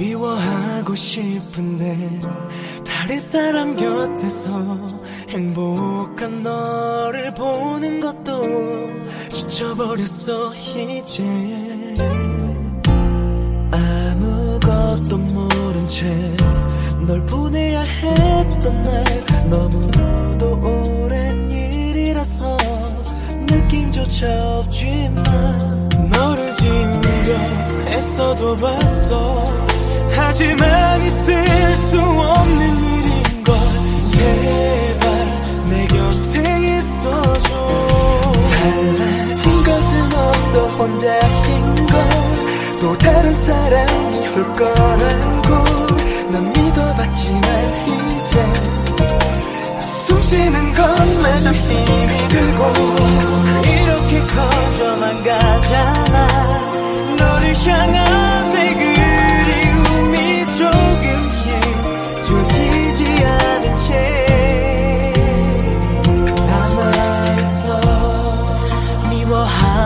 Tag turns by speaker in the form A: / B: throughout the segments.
A: 미워하고 싶은데 다른 사람 곁에서 행복한 너를 보는 것도 지쳐버렸어 이제. 아무것도 모른 채 널 보내야 했던 날 너무도 오랜 일이라서 느낌조차 없지만 너를 지우려 애써도 봤어 하지만 있을 수 없는 일인걸 제발 내 곁에 있어줘. 달라진 것은 없어 혼자인 걸또 다른 사랑이 올 거라고 난 믿어봤지만 이제 숨 쉬는 것마저 힘이 들고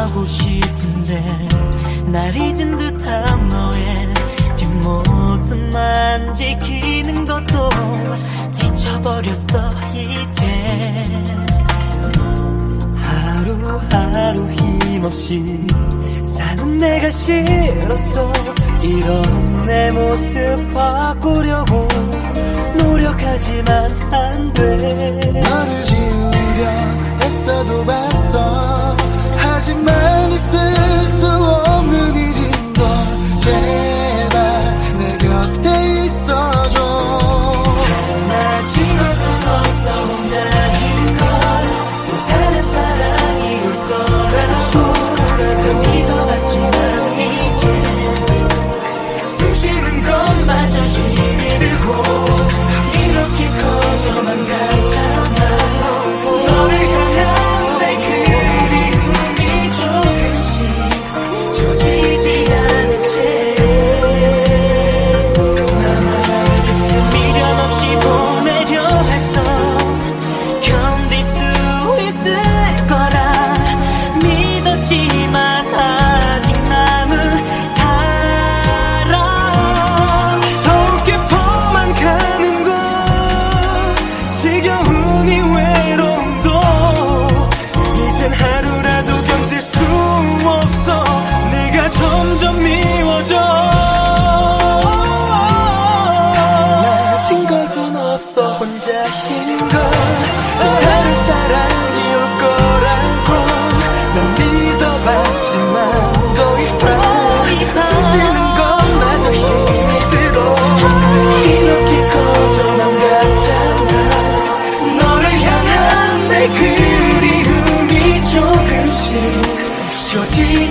A: 하고 싶은데 날 잊은 듯한 너의 뒷모습만 지키는 것도 지쳐버렸어 이제. 하루하루 힘없이 사는 내가 싫었어. 이런 내 모습 바꾸려고 노력하지만 안돼 거죠. 낮은 것은 없어. 혼자인 걸 다른 사랑이 올 거라고. 난 믿어봤지만 더 이상 숨쉬는 건 나도 힘이 들어. 이렇게 커져 난 같잖아. 너를 향한 내 그리움이 조금씩 지워지